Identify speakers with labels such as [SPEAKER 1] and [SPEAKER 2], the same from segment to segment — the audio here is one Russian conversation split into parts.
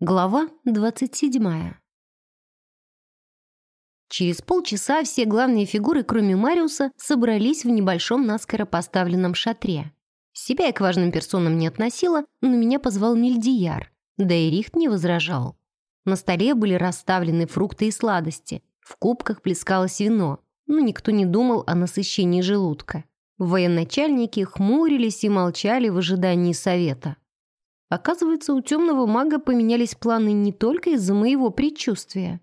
[SPEAKER 1] Глава 27. Через полчаса все главные фигуры, кроме Мариуса, собрались в небольшом наскоро поставленном шатре. Себя я к важным персонам не относила, но меня позвал Мильдияр, да и Рихт не возражал. На столе были расставлены фрукты и сладости, в кубках плескалось вино, но никто не думал о насыщении желудка. Военачальники хмурились и молчали в ожидании совета. Оказывается, у темного мага поменялись планы не только из-за моего предчувствия.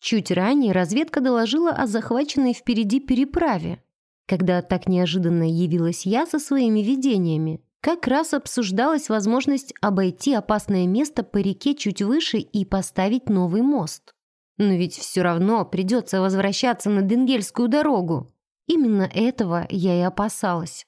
[SPEAKER 1] Чуть ранее разведка доложила о захваченной впереди переправе. Когда так неожиданно явилась я со своими видениями, как раз обсуждалась возможность обойти опасное место по реке чуть выше и поставить новый мост. Но ведь все равно придется возвращаться на Денгельскую дорогу. Именно этого я и опасалась.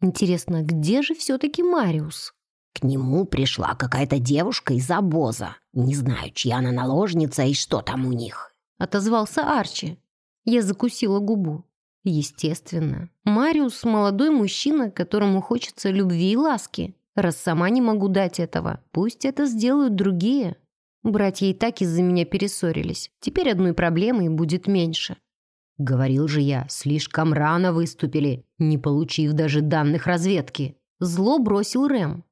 [SPEAKER 1] Интересно, где же все-таки Мариус?
[SPEAKER 2] К нему пришла какая-то девушка из обоза. Не знаю, чья она наложница и что там у них.
[SPEAKER 1] Отозвался Арчи. Я закусила губу. Естественно. Мариус – молодой мужчина, которому хочется любви и ласки. Раз сама не могу дать этого, пусть это сделают другие. Братья и так из-за меня перессорились. Теперь одной проблемы будет меньше.
[SPEAKER 2] Говорил же я, слишком рано выступили, не получив даже данных разведки.
[SPEAKER 1] Зло бросил Рэм.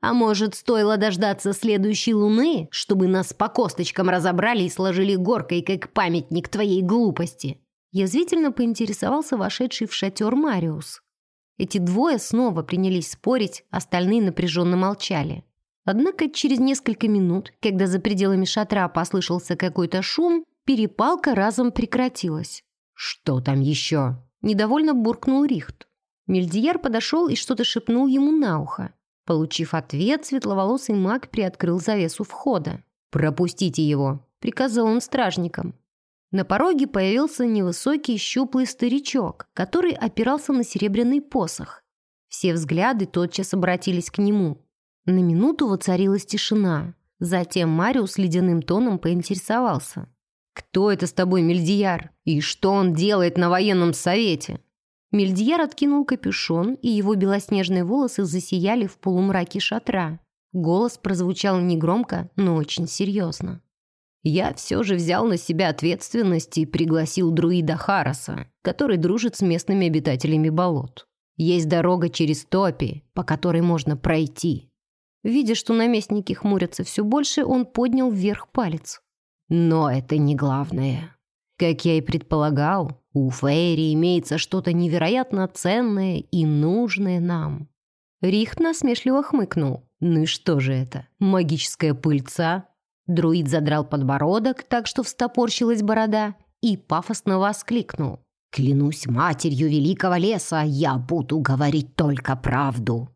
[SPEAKER 1] А может, стоило дождаться следующей луны, чтобы нас по косточкам разобрали и сложили горкой, как памятник твоей глупости?» Язвительно поинтересовался вошедший в шатер Мариус. Эти двое снова принялись спорить, остальные напряженно молчали. Однако через несколько минут, когда за пределами шатра послышался какой-то шум, перепалка разом прекратилась.
[SPEAKER 2] «Что там еще?»
[SPEAKER 1] – недовольно буркнул Рихт. Мельдияр подошел и что-то шепнул ему на ухо. Получив ответ, светловолосый маг приоткрыл завесу входа.
[SPEAKER 2] «Пропустите его», — приказал он стражникам.
[SPEAKER 1] На пороге появился невысокий щуплый старичок, который опирался на серебряный посох. Все взгляды тотчас обратились к нему. На минуту воцарилась тишина. Затем Мариус ледяным тоном поинтересовался.
[SPEAKER 2] «Кто это с тобой, Мельдияр? И что он делает на военном совете?»
[SPEAKER 1] Мельдияр откинул капюшон, и его белоснежные волосы засияли в полумраке шатра. Голос прозвучал негромко, но очень серьезно.
[SPEAKER 2] «Я все же взял на себя ответственность и пригласил друида Хараса, который дружит с местными обитателями болот. Есть дорога через топи, по которой можно пройти».
[SPEAKER 1] Видя, что наместники хмурятся все больше, он поднял вверх палец.
[SPEAKER 2] «Но это не главное. Как я и предполагал, у Фейри имеется что-то невероятно ценное и нужное нам.
[SPEAKER 1] Рихт насмешливо хмыкнул.
[SPEAKER 2] Ну и что же это? Магическая пыльца?
[SPEAKER 1] Друид задрал подбородок, так что встопорщилась борода, и пафосно воскликнул.
[SPEAKER 2] «Клянусь матерью великого леса, я буду говорить только правду.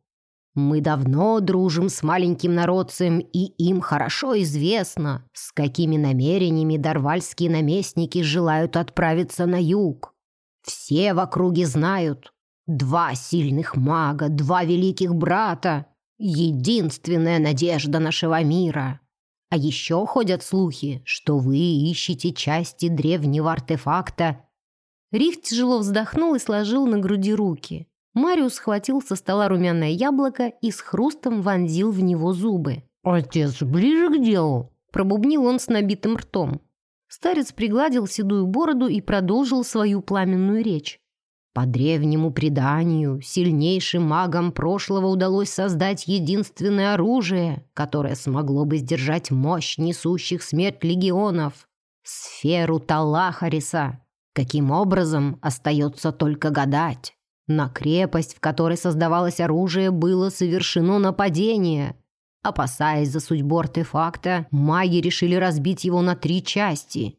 [SPEAKER 2] Мы давно дружим с маленьким народцем, и им хорошо известно, с какими намерениями дарвальские наместники желают отправиться на юг. Все в округе знают. Два сильных мага, два великих брата. Единственная надежда нашего мира. А еще ходят слухи, что вы ищете части древнего артефакта.
[SPEAKER 1] Рих тяжело вздохнул и сложил на груди руки. Мариус схватил со стола румяное яблоко и с хрустом вонзил в него зубы.
[SPEAKER 2] «Отец, ближе к делу!»
[SPEAKER 1] Пробубнил он с набитым ртом. Старец пригладил седую бороду и продолжил свою пламенную речь.
[SPEAKER 2] По древнему преданию, сильнейшим магам прошлого удалось создать единственное оружие, которое смогло бы сдержать мощь несущих смерть легионов — сферу Талахариса. Каким образом, остается только гадать. На крепость, в которой создавалось оружие, было совершено нападение. Опасаясь за судьбу артефакта, маги решили разбить его на три части.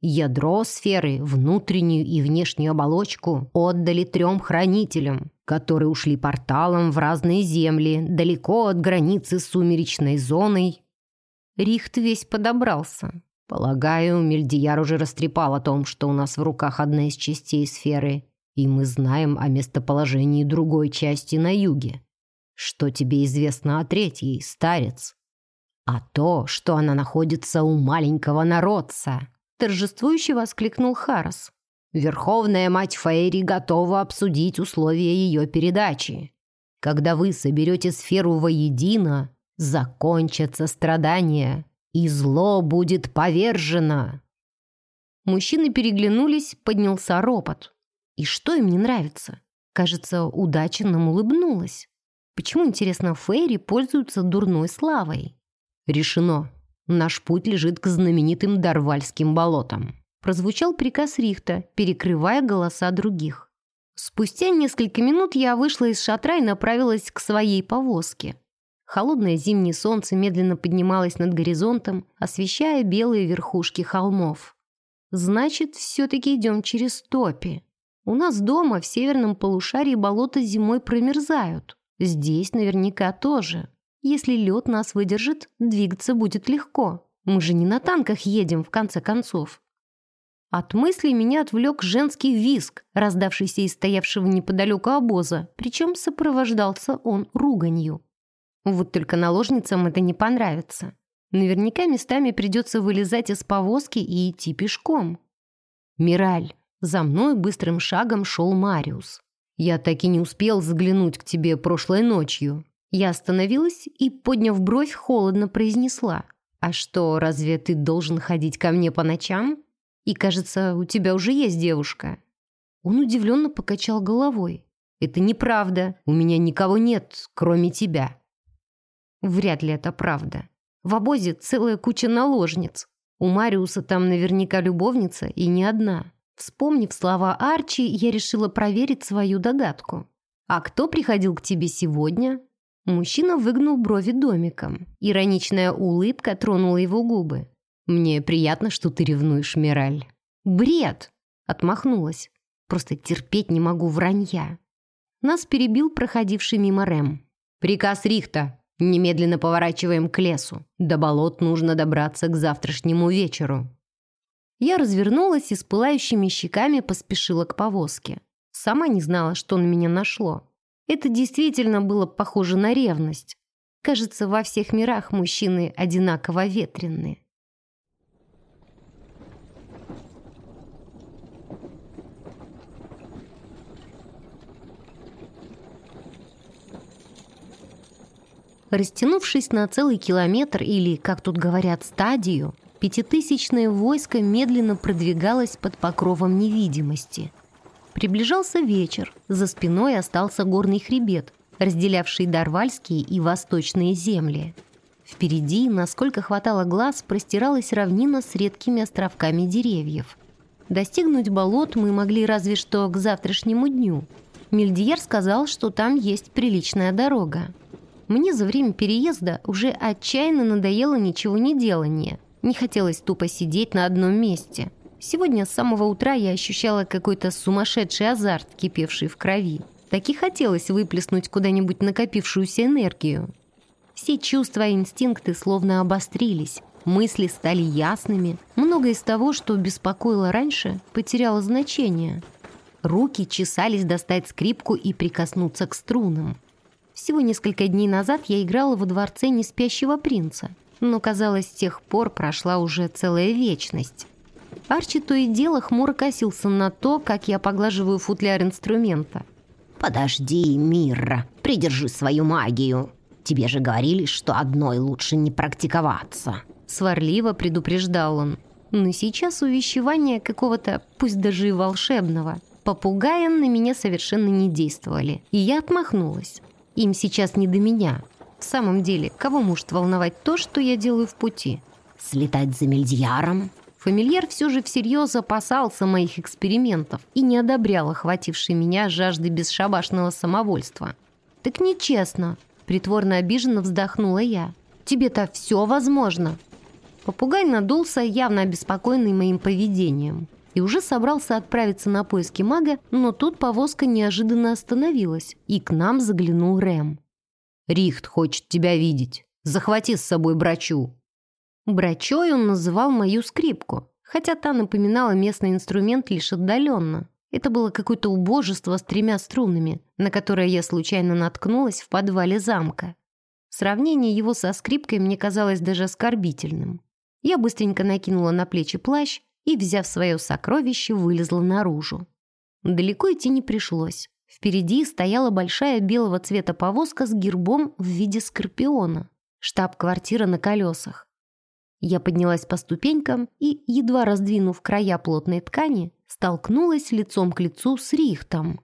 [SPEAKER 2] Ядро сферы, внутреннюю и внешнюю оболочку отдали трем хранителям, которые ушли порталом в разные земли, далеко от границы с сумеречной зоной.
[SPEAKER 1] Рихт весь подобрался.
[SPEAKER 2] Полагаю, Мельдияр уже растрепал о том, что у нас в руках одна из частей сферы – и мы знаем о местоположении другой части на юге. Что тебе известно о третьей, старец? А то, что она находится у маленького народца,
[SPEAKER 1] торжествующе воскликнул Харас.
[SPEAKER 2] Верховная мать Фейри готова обсудить условия ее передачи. Когда вы соберете сферу воедино, закончатся страдания, и зло будет повержено».
[SPEAKER 1] Мужчины переглянулись, поднялся ропот. И что им не нравится? Кажется, удача нам улыбнулась. Почему, интересно, фейри пользуются дурной славой?
[SPEAKER 2] Решено. Наш путь лежит к знаменитым Дарвальским болотам.
[SPEAKER 1] Прозвучал приказ Рихта, перекрывая голоса других. Спустя несколько минут я вышла из шатра и направилась к своей повозке. Холодное зимнее солнце медленно поднималось над горизонтом, освещая белые верхушки холмов. Значит, все-таки идем через топи. У нас дома в северном полушарии болота зимой промерзают. Здесь наверняка тоже. Если лед нас выдержит, двигаться будет легко. Мы же не на танках едем, в конце концов. От мыслей меня отвлек женский визг, раздавшийся из стоявшего неподалеку обоза, причем сопровождался он руганью. Вот только наложницам это не понравится. Наверняка местами придется вылезать из повозки и идти пешком. «Мираль, за мной быстрым шагом шел Мариус. «Я так и не успел заглянуть к тебе прошлой ночью». Я остановилась и, подняв бровь, холодно произнесла. «А что, разве ты должен ходить ко мне по ночам? И, кажется, у тебя уже есть девушка». Он удивленно покачал головой. «Это неправда. У меня никого нет, кроме тебя». Вряд ли это правда. В обозе целая куча наложниц. У Мариуса там наверняка любовница и не одна. Вспомнив слова Арчи, я решила проверить свою догадку. «А кто приходил к тебе сегодня?» Мужчина выгнул брови домиком. Ироничная улыбка тронула его губы. «Мне приятно, что ты ревнуешь, Мираль». «Бред!» — отмахнулась. «Просто терпеть не могу вранья». Нас перебил проходивший мимо Рэм. «Приказ Рихта. Немедленно поворачиваем к лесу. До болот нужно добраться к завтрашнему вечеру». Я развернулась и с пылающими щеками поспешила к повозке. Сама не знала, что на меня нашло. Это действительно было похоже на ревность. Кажется, во всех мирах мужчины одинаково ветренные. Растянувшись на целый километр или, как тут говорят, стадию, Пятитысячное войско медленно продвигалось под покровом невидимости. Приближался вечер, за спиной остался горный хребет, разделявший Дарвальские и Восточные земли. Впереди, насколько хватало глаз, простиралась равнина с редкими островками деревьев. Достигнуть болот мы могли разве что к завтрашнему дню. Мельдияр сказал, что там есть приличная дорога. Мне за время переезда уже отчаянно надоело ничего не делание – не хотелось тупо сидеть на одном месте. Сегодня с самого утра я ощущала какой-то сумасшедший азарт, кипевший в крови. Так и хотелось выплеснуть куда-нибудь накопившуюся энергию. Все чувства и инстинкты словно обострились. Мысли стали ясными. Многое из того, что беспокоило раньше, потеряло значение. Руки чесались достать скрипку и прикоснуться к струнам. Всего несколько дней назад я играла во дворце неспящего принца но, казалось, с тех пор прошла уже целая вечность. Арчи то и дело хмуро косился на то, как я поглаживаю футляр инструмента.
[SPEAKER 2] «Подожди, Мирра, придержи свою магию. Тебе же говорили, что одной лучше не практиковаться».
[SPEAKER 1] Сварливо предупреждал он. Но сейчас увещевания какого-то, пусть даже и волшебного, попугая на меня совершенно не действовали. И я отмахнулась. Им сейчас не до меня. В самом деле, кого может волновать то, что я делаю в пути?
[SPEAKER 2] Слетать за Мельдьяром?
[SPEAKER 1] Фамильяр все же всерьез опасался моих экспериментов и не одобрял охватившей меня жажды бесшабашного самовольства. «Так нечестно!» — притворно обиженно вздохнула я. «Тебе-то все возможно!» Попугай надулся, явно обеспокоенный моим поведением, и уже собрался отправиться на поиски мага, но тут повозка неожиданно остановилась, и к нам заглянул Рэм. Рихт хочет тебя видеть. Захвати с собой брачу». Брачой он называл мою скрипку, хотя та напоминала местный инструмент лишь отдаленно. Это было какое-то убожество с тремя струнами, на которое я случайно наткнулась в подвале замка. Сравнение его со скрипкой мне казалось даже оскорбительным. Я быстренько накинула на плечи плащ и, взяв свое сокровище, вылезла наружу. Далеко идти не пришлось. Впереди стояла большая белого цвета повозка с гербом в виде скорпиона. Штаб-квартира на колесах. Я поднялась по ступенькам и, едва раздвинув края плотной ткани, столкнулась лицом к лицу с Рихтом.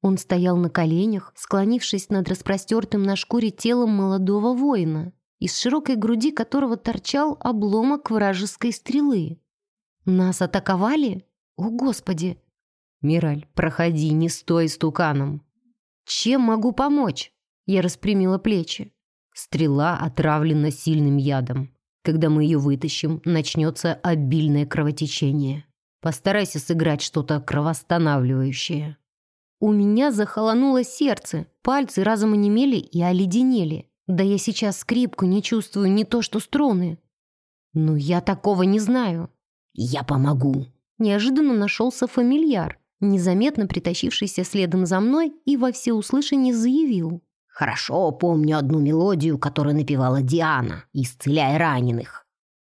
[SPEAKER 1] Он стоял на коленях, склонившись над распростертым на шкуре телом молодого воина, из широкой груди которого торчал обломок вражеской стрелы. «Нас атаковали? О, Господи!»
[SPEAKER 2] «Мираль, проходи, не стой стуканом!»
[SPEAKER 1] «Чем могу помочь?» Я распрямила плечи.
[SPEAKER 2] Стрела отравлена сильным ядом. Когда мы ее вытащим, начнется обильное кровотечение. Постарайся сыграть что-то кровоостанавливающее.
[SPEAKER 1] У меня захолонуло сердце, пальцы разом онемели и оледенели. Да я сейчас скрипку не чувствую, не то что струны. Ну, я такого не знаю.
[SPEAKER 2] Я помогу.
[SPEAKER 1] Неожиданно нашелся фамильяр, незаметно притащившийся следом за мной и во всеуслышание заявил.
[SPEAKER 2] Хорошо помню одну мелодию, которую напевала Диана, исцеляя раненых.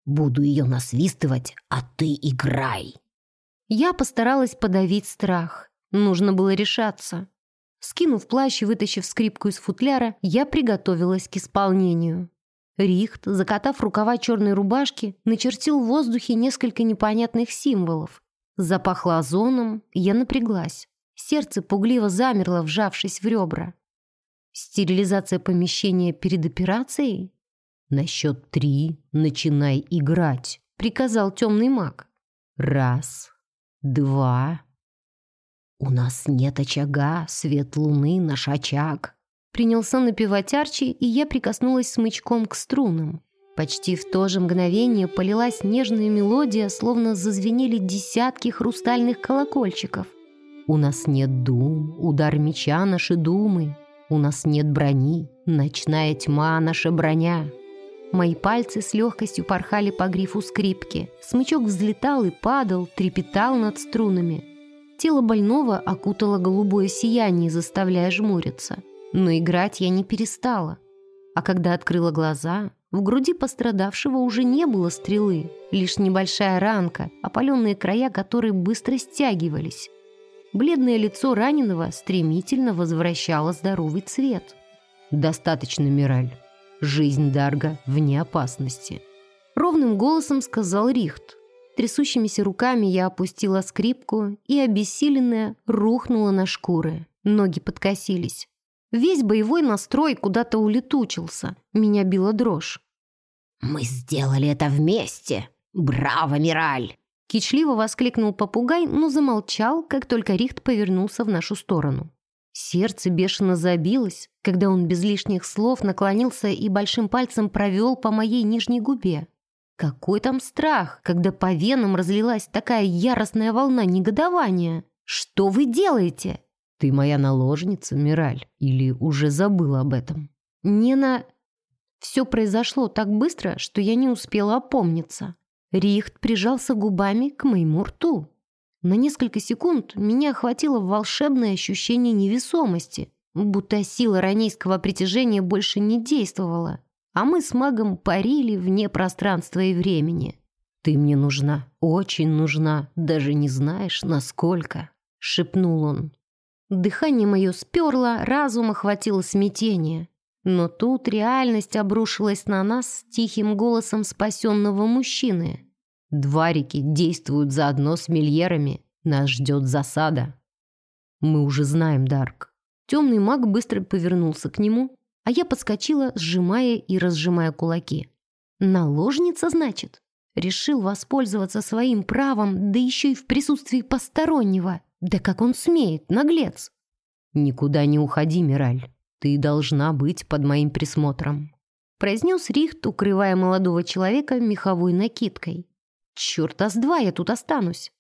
[SPEAKER 2] Буду ее насвистывать, а ты играй.
[SPEAKER 1] Я постаралась подавить страх. Нужно было решаться. Скинув плащ и вытащив скрипку из футляра, я приготовилась к исполнению. Рихт, закатав рукава черной рубашки, начертил в воздухе несколько непонятных символов. Запахло озоном, я напряглась. Сердце пугливо замерло, вжавшись в ребра. Стерилизация помещения перед операцией?
[SPEAKER 2] На счет три начинай играть, приказал темный маг. Раз, два. У нас нет очага, свет луны наш очаг.
[SPEAKER 1] Принялся напевать Арчи, и я прикоснулась смычком к струнам. Почти в то же мгновение полилась нежная мелодия, словно зазвенели десятки хрустальных колокольчиков.
[SPEAKER 2] «У нас нет дум, удар меча наши думы, у нас нет брони, ночная тьма наша броня.
[SPEAKER 1] Мои пальцы с легкостью порхали по грифу скрипки. Смычок взлетал и падал, трепетал над струнами. Тело больного окутало голубое сияние, заставляя жмуриться. Но играть я не перестала. А когда открыла глаза, в груди пострадавшего уже не было стрелы, лишь небольшая ранка, опаленные края которой быстро стягивались. Бледное лицо раненого стремительно возвращало здоровый цвет.
[SPEAKER 2] «Достаточно, Мираль. Жизнь Дарга вне опасности», —
[SPEAKER 1] ровным голосом сказал Рихт. Трясущимися руками я опустила скрипку и, обессиленная, рухнула на шкуры. Ноги подкосились. Весь боевой настрой куда-то улетучился. Меня била дрожь.
[SPEAKER 2] «Мы сделали это вместе! Браво, Мираль!»
[SPEAKER 1] Кичливо воскликнул попугай, но замолчал, как только Рихт повернулся в нашу сторону. Сердце бешено забилось, когда он без лишних слов наклонился и большим пальцем провел по моей нижней губе. Какой там страх, когда по венам разлилась такая яростная волна негодования? Что вы делаете?
[SPEAKER 2] Ты моя наложница, Мираль, или уже забыла об этом?
[SPEAKER 1] Не на... Все произошло так быстро, что я не успела опомниться. Рихт прижался губами к моему рту. На несколько секунд меня охватило волшебное ощущение невесомости, будто сила ранейского притяжения больше не действовала, а мы с магом парили вне пространства и времени.
[SPEAKER 2] «Ты мне нужна, очень нужна, даже не знаешь, насколько», — шепнул он.
[SPEAKER 1] Дыхание мое сперло, разум охватило смятение. Но тут реальность обрушилась на нас тихим голосом спасенного мужчины.
[SPEAKER 2] «Дварики действуют заодно с мильерами. Нас ждет засада».
[SPEAKER 1] «Мы уже знаем, Дарк». Темный маг быстро повернулся к нему, а я подскочила, сжимая и разжимая кулаки. «Наложница, значит?» Решил воспользоваться своим правом, да еще и в присутствии постороннего. Да как он смеет, наглец!
[SPEAKER 2] «Никуда не уходи, Мираль. «Ты должна быть под моим присмотром»,
[SPEAKER 1] произнес Рихт, укрывая молодого человека меховой накидкой. «Черт, а с два я тут останусь!»